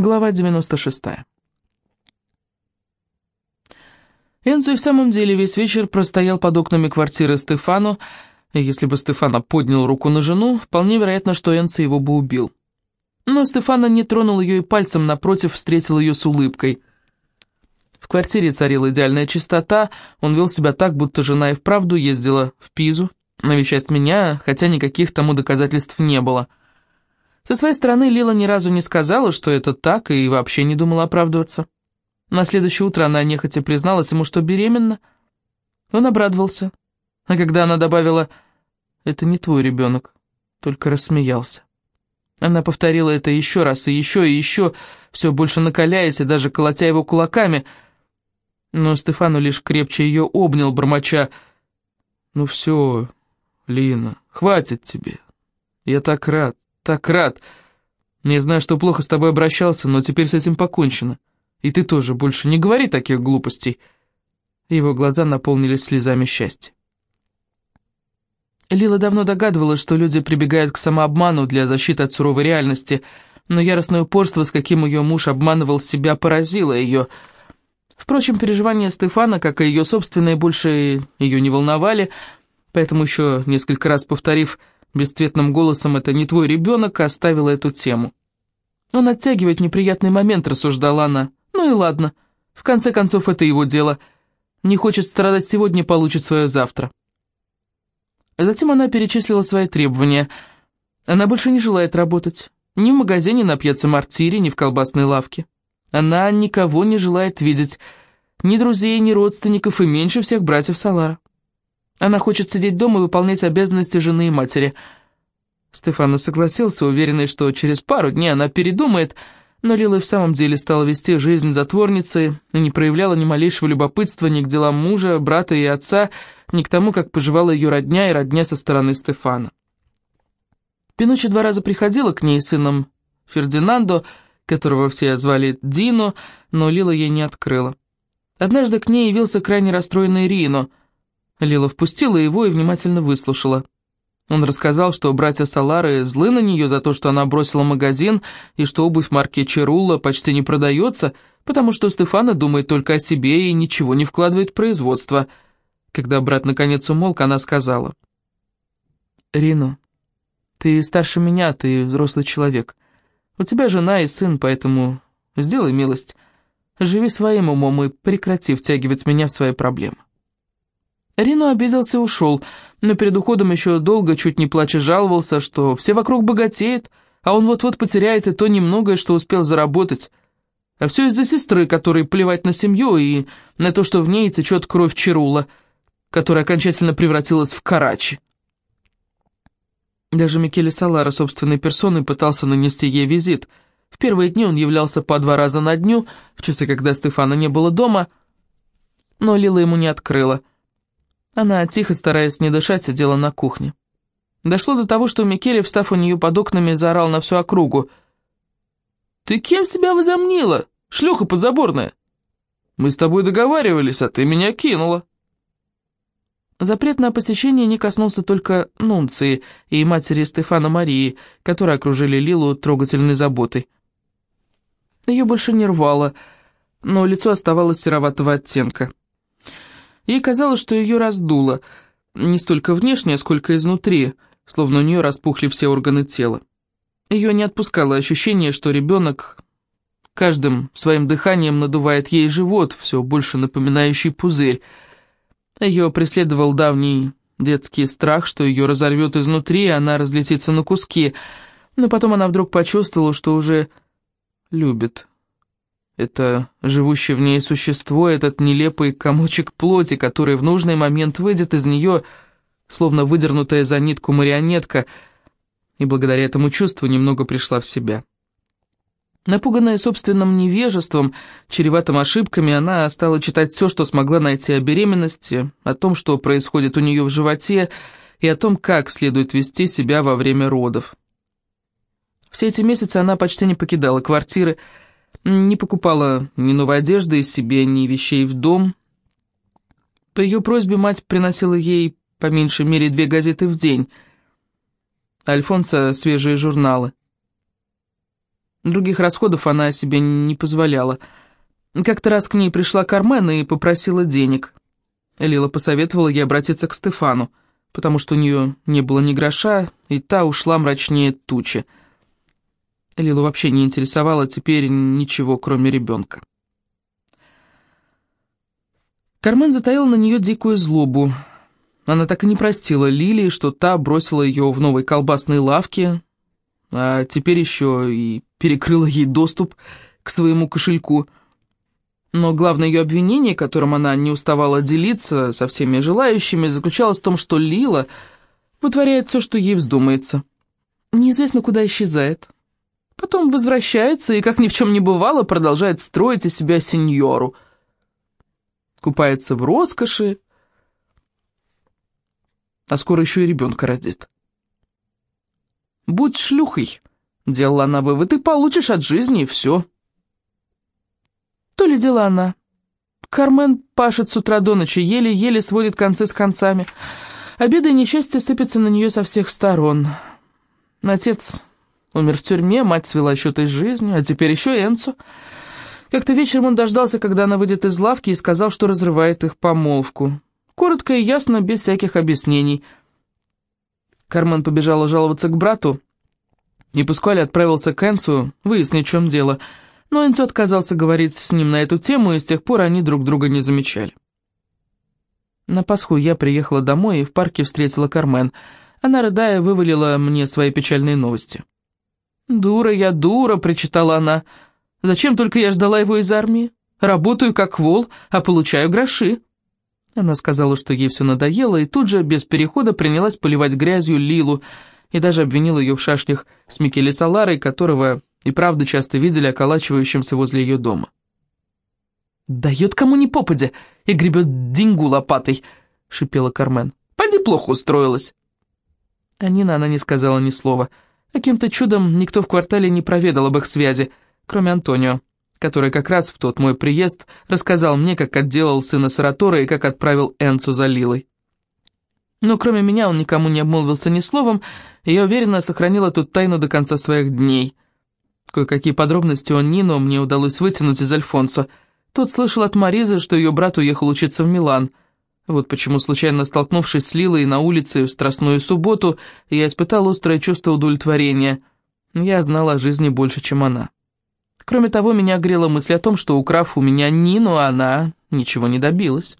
Глава 96. Энцо и в самом деле весь вечер простоял под окнами квартиры Стефану, и если бы Стефано поднял руку на жену, вполне вероятно, что Энцо его бы убил. Но Стефано не тронул ее и пальцем, напротив, встретил ее с улыбкой. В квартире царила идеальная чистота, он вел себя так, будто жена и вправду ездила в Пизу навещать меня, хотя никаких тому доказательств не было – со своей стороны Лила ни разу не сказала, что это так, и вообще не думала оправдываться. На следующее утро она нехотя призналась ему, что беременна. Он обрадовался. А когда она добавила «Это не твой ребенок», только рассмеялся. Она повторила это еще раз и еще и еще, все больше накаляясь и даже колотя его кулаками. Но Стефану лишь крепче ее обнял, бормоча. «Ну все, Лина, хватит тебе. Я так рад, так рад. Не знаю, что плохо с тобой обращался, но теперь с этим покончено. И ты тоже больше не говори таких глупостей». Его глаза наполнились слезами счастья. Лила давно догадывалась, что люди прибегают к самообману для защиты от суровой реальности, но яростное упорство, с каким ее муж обманывал себя, поразило ее. Впрочем, переживания Стефана, как и ее собственные, больше ее не волновали, поэтому еще несколько раз повторив Бесцветным голосом «это не твой ребенок» оставила эту тему. «Он оттягивает неприятный момент», — рассуждала она. «Ну и ладно. В конце концов, это его дело. Не хочет страдать сегодня, получит свое завтра». Затем она перечислила свои требования. Она больше не желает работать. Ни в магазине на пьяце Мартире, ни в колбасной лавке. Она никого не желает видеть. Ни друзей, ни родственников, и меньше всех братьев Салара. Она хочет сидеть дома и выполнять обязанности жены и матери. Стефано согласился, уверенный, что через пару дней она передумает, но Лила в самом деле стала вести жизнь затворницы и не проявляла ни малейшего любопытства ни к делам мужа, брата и отца, ни к тому, как поживала ее родня и родня со стороны Стефана. Пинучи два раза приходила к ней с сыном Фердинандо, которого все звали Дино, но Лила ей не открыла. Однажды к ней явился крайне расстроенный Рино – Лила впустила его и внимательно выслушала. Он рассказал, что братья Салары злы на нее за то, что она бросила магазин, и что обувь марки Черулла почти не продается, потому что Стефана думает только о себе и ничего не вкладывает в производство. Когда брат наконец умолк, она сказала. «Рино, ты старше меня, ты взрослый человек. У тебя жена и сын, поэтому сделай милость. Живи своим умом и прекрати втягивать меня в свои проблемы». Рино обиделся и ушел, но перед уходом еще долго, чуть не плача, жаловался, что все вокруг богатеют, а он вот-вот потеряет и то немногое, что успел заработать. А все из-за сестры, которой плевать на семью и на то, что в ней течет кровь Чарула, которая окончательно превратилась в Карачи. Даже Микеле Салара собственной персоной пытался нанести ей визит. В первые дни он являлся по два раза на дню, в часы, когда Стефана не было дома, но Лила ему не открыла. Она, тихо стараясь не дышать, сидела на кухне. Дошло до того, что Микеле, встав у нее под окнами, заорал на всю округу. «Ты кем себя возомнила, шлюха подзаборная? Мы с тобой договаривались, а ты меня кинула». Запрет на посещение не коснулся только Нунции и матери Стефана Марии, которые окружили Лилу трогательной заботой. Ее больше не рвало, но лицо оставалось сероватого оттенка. Ей казалось, что ее раздуло, не столько внешне, сколько изнутри, словно у нее распухли все органы тела. Ее не отпускало ощущение, что ребенок каждым своим дыханием надувает ей живот, все больше напоминающий пузырь. Ее преследовал давний детский страх, что ее разорвет изнутри, и она разлетится на куски, но потом она вдруг почувствовала, что уже любит это живущее в ней существо, этот нелепый комочек плоти, который в нужный момент выйдет из нее, словно выдернутая за нитку марионетка, и благодаря этому чувству немного пришла в себя. Напуганная собственным невежеством, чреватым ошибками, она стала читать все, что смогла найти о беременности, о том, что происходит у нее в животе, и о том, как следует вести себя во время родов. Все эти месяцы она почти не покидала квартиры, не покупала ни новой одежды себе, ни вещей в дом. По ее просьбе мать приносила ей по меньшей мере две газеты в день. Альфонса свежие журналы. Других расходов она себе не позволяла. Как-то раз к ней пришла Кармен и попросила денег. Лила посоветовала ей обратиться к Стефану, потому что у нее не было ни гроша, и та ушла мрачнее тучи. Лилу вообще не интересовало теперь ничего, кроме ребенка. Кармен затаил на нее дикую злобу. Она так и не простила Лилии, что та бросила ее в новой колбасной лавке, а теперь еще и перекрыла ей доступ к своему кошельку. Но главное ее обвинение, которым она не уставала делиться со всеми желающими, заключалось в том, что Лила вытворяет все, что ей вздумается. Неизвестно, куда исчезает. Потом возвращается и, как ни в чем не бывало, продолжает строить из себя сеньору — купается в роскоши, а скоро еще и ребенка родит. «Будь шлюхой», — делала она вывод, — «ты получишь от жизни, и все». То ли дело она. Кармен пашет с утра до ночи, еле-еле сводит концы с концами. Обеды и несчастья сыпятся на нее со всех сторон. Отец умер в тюрьме, мать свела счеты с жизнью, а теперь еще Энцо — как-то вечером он дождался, когда она выйдет из лавки, и сказал, что разрывает их помолвку. Коротко и ясно, без всяких объяснений. Кармен побежала жаловаться к брату, и Пускуаль отправился к Энсу выяснить, в чем дело. Но Энсу отказался говорить с ним на эту тему, и с тех пор они друг друга не замечали. На Пасху я приехала домой и в парке встретила Кармен. Она, рыдая, вывалила мне свои печальные новости. «Дура я, дура!» — причитала она — Зачем только я ждала его из армии? Работаю как вол, а получаю гроши». Она сказала, что ей все надоело, и тут же, без перехода, принялась поливать грязью Лилу, и даже обвинила ее в шашнях с Микеле Саларой, которого и правда часто видели околачивающимся возле ее дома. «Дает кому ни попадя и гребет деньгу лопатой», — шипела Кармен. «Поди плохо устроилась». А Нина она не сказала ни слова. Каким-то чудом никто в квартале не проведал об их связи — кроме Антонио, который как раз в тот мой приезд рассказал мне, как отделал сына Саратора и как отправил Энцу за Лилой. Но кроме меня он никому не обмолвился ни словом, и я уверенно сохранила тут тайну до конца своих дней. Кое-какие подробности о Нино мне удалось вытянуть из Альфонсо. Тот слышал от Маризы, что ее брат уехал учиться в Милан. Вот почему, случайно столкнувшись с Лилой на улице в Страстную субботу, я испытал острое чувство удовлетворения. Я знала о жизни больше, чем она. Кроме того, меня грела мысль о том, что, украв у меня Нину, она ничего не добилась.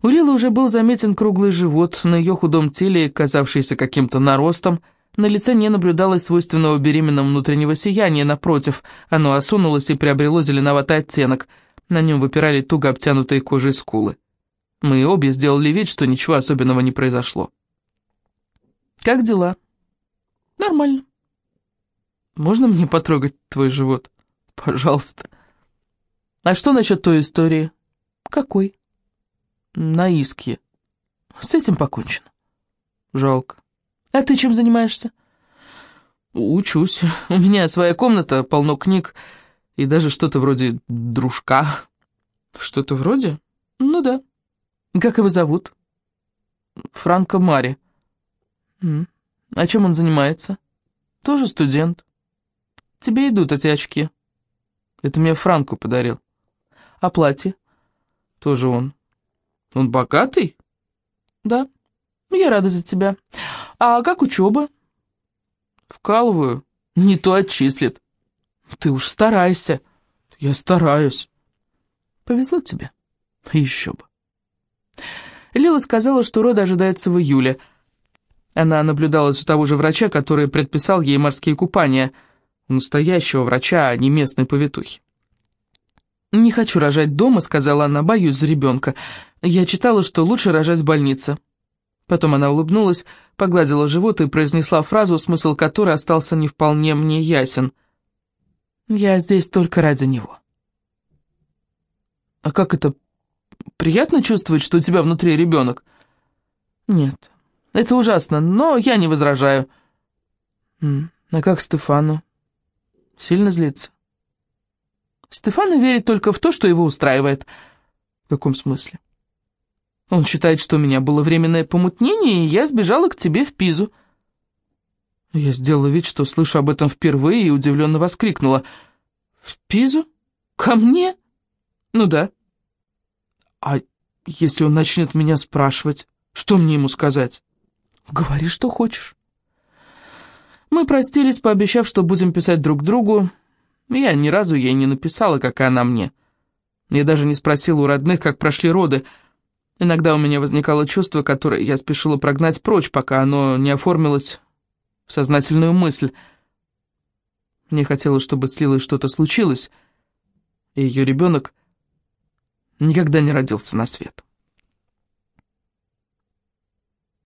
У Лилы уже был заметен круглый живот, на ее худом теле, казавшийся каким-то наростом, на лице не наблюдалось свойственного беременным внутреннего сияния, напротив, оно осунулось и приобрело зеленоватый оттенок, на нем выпирали туго обтянутые кожей скулы. Мы обе сделали вид, что ничего особенного не произошло. «Как дела?» «Нормально». Можно мне потрогать твой живот? Пожалуйста. А что насчет той истории? Какой? На иске. С этим покончено. Жалко. А ты чем занимаешься? Учусь. У меня своя комната, полно книг, и даже что-то вроде дружка. Что-то вроде? Ну да. Как его зовут? Франко Мари. А чем он занимается? Тоже студент. Тебе идут эти очки. Это мне Франку подарил. А платье? Тоже он. Он богатый? Да. Я рада за тебя. А как учеба? Вкалываю. Не то отчислит. Ты уж старайся. Я стараюсь. Повезло тебе. Еще бы. Лила сказала, что роды ожидается в июле. Она наблюдалась у того же врача, который предписал ей морские купания – у настоящего врача, а не местной повитухи. «Не хочу рожать дома», — сказала она, — «боюсь за ребенка. Я читала, что лучше рожать в больнице». Потом она улыбнулась, погладила живот и произнесла фразу, смысл которой остался не вполне мне ясен. «Я здесь только ради него». «А как это? Приятно чувствовать, что у тебя внутри ребенок?» «Нет, это ужасно, но я не возражаю». «А как Стефану?» Сильно злится. Стефана верит только в то, что его устраивает. В каком смысле? Он считает, что у меня было временное помутнение, и я сбежала к тебе в Пизу. Я сделала вид, что слышу об этом впервые, и удивленно воскликнула. «В Пизу? Ко мне?» «Ну да». «А если он начнет меня спрашивать, что мне ему сказать?» «Говори, что хочешь». Мы простились, пообещав, что будем писать друг другу. Я ни разу ей не написала, как и она мне. Я даже не спросила у родных, как прошли роды. Иногда у меня возникало чувство, которое я спешила прогнать прочь, пока оно не оформилось в сознательную мысль. Мне хотелось, чтобы с Лилой что-то случилось, и ее ребенок никогда не родился на свет.